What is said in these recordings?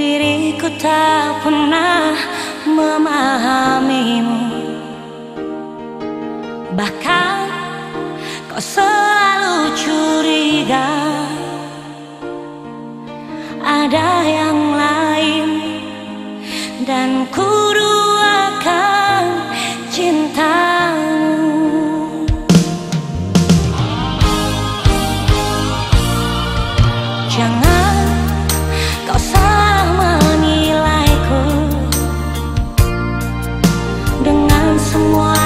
Diriku tak pernah memahamimu. Bahkan kau selalu curiga. Ada yang 从我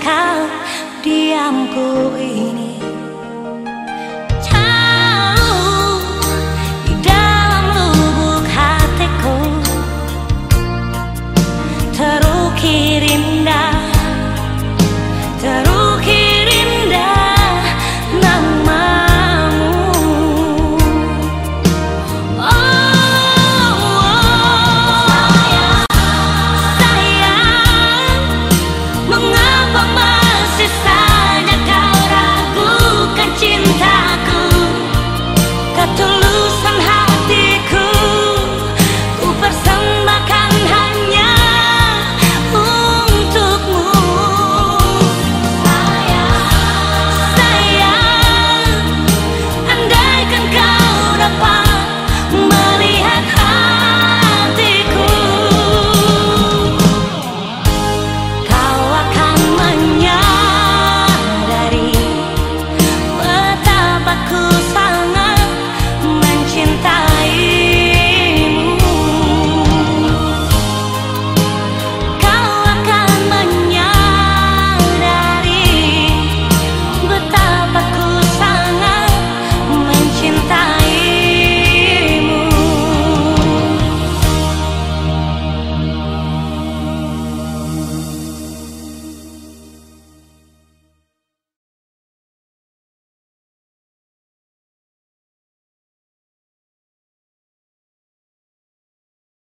kau diamku ini.